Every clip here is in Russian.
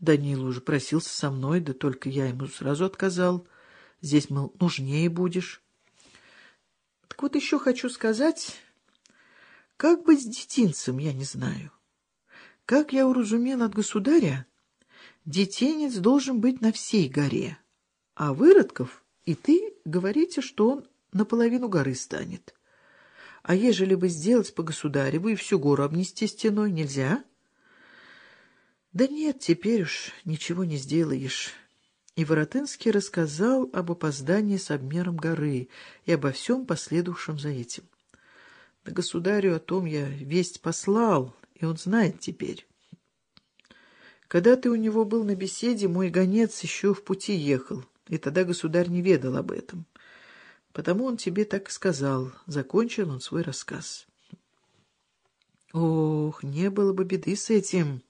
Данила уже просился со мной, да только я ему сразу отказал. Здесь, мол, нужнее будешь. Так вот еще хочу сказать, как быть с детинцем, я не знаю. Как я уразумел от государя, детенец должен быть на всей горе, а Выродков и ты говорите, что он наполовину горы станет. А ежели бы сделать по государеву и всю гору обнести стеной, нельзя? Да нет, теперь уж ничего не сделаешь. И Воротынский рассказал об опоздании с обмером горы и обо всем последовавшем за этим. Да государю о том я весть послал, и он знает теперь. Когда ты у него был на беседе, мой гонец еще в пути ехал, и тогда государь не ведал об этом. Потому он тебе так и сказал. Закончил он свой рассказ. Ох, не было бы беды с этим.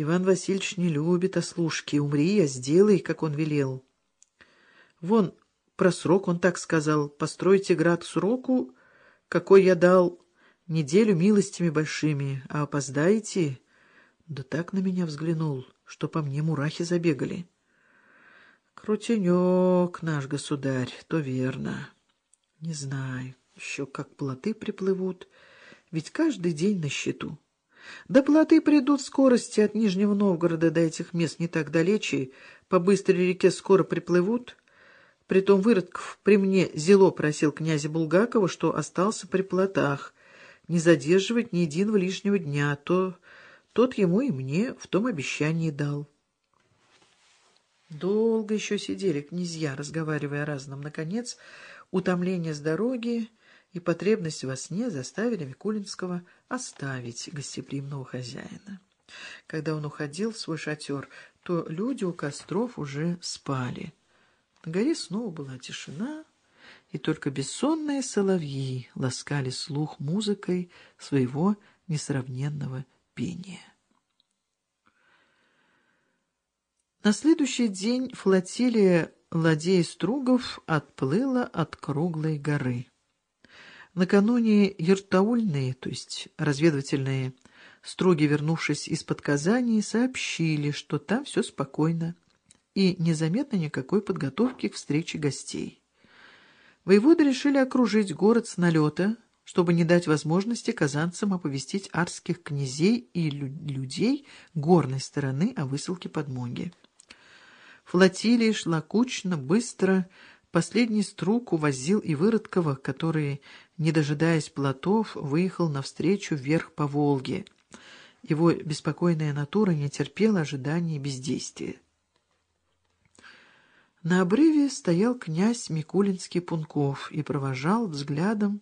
Иван Васильевич не любит ослушки. Умри, а сделай, как он велел. Вон, про срок он так сказал. Постройте град сроку, какой я дал, неделю милостями большими, а опоздаете... Да так на меня взглянул, что по мне мурахи забегали. Крутенек наш государь, то верно. Не знаю, еще как плоты приплывут, ведь каждый день на счету. Да плоты придут скорости от Нижнего Новгорода до этих мест не так далече, по быстрой реке скоро приплывут. Притом Выродков при мне зело просил князя Булгакова, что остался при плотах, не задерживать ни единого лишнего дня, то тот ему и мне в том обещании дал. Долго еще сидели князья, разговаривая о разном. Наконец, утомление с дороги и потребность во сне заставили Микулинского оставить гостеприимного хозяина. Когда он уходил в свой шатер, то люди у костров уже спали. На горе снова была тишина, и только бессонные соловьи ласкали слух музыкой своего несравненного пения. На следующий день флотилия ладей Стругов отплыла от Круглой горы. Накануне ертаульные, то есть разведывательные, струги, вернувшись из-под Казани, сообщили, что там все спокойно и незаметно никакой подготовки к встрече гостей. Воеводы решили окружить город с налета, чтобы не дать возможности казанцам оповестить арских князей и людей горной стороны о высылке подмоги. Флотилия шла кучно, быстро. Последний струк увозил и Выродкова, который, не дожидаясь плотов, выехал навстречу вверх по Волге. Его беспокойная натура не терпела ожидания бездействия. На обрыве стоял князь Микулинский Пунков и провожал взглядом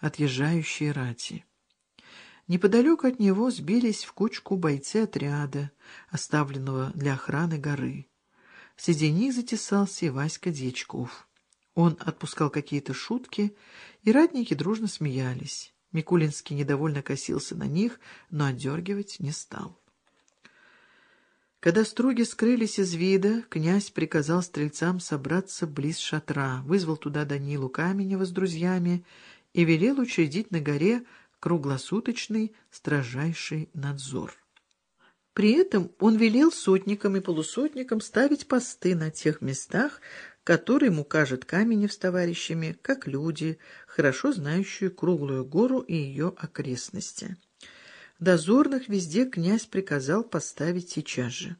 отъезжающие рати. Неподалеку от него сбились в кучку бойцы отряда, оставленного для охраны горы. Среди них затесался и Васька Дьячков. Он отпускал какие-то шутки, и ратники дружно смеялись. Микулинский недовольно косился на них, но отдергивать не стал. Когда струги скрылись из вида, князь приказал стрельцам собраться близ шатра, вызвал туда Данилу Каменева с друзьями и велел учредить на горе круглосуточный строжайший надзор. При этом он велел сотникам и полусотникам ставить посты на тех местах, которые ему кажет Каменев с товарищами, как люди, хорошо знающие Круглую гору и ее окрестности. Дозорных везде князь приказал поставить сейчас же.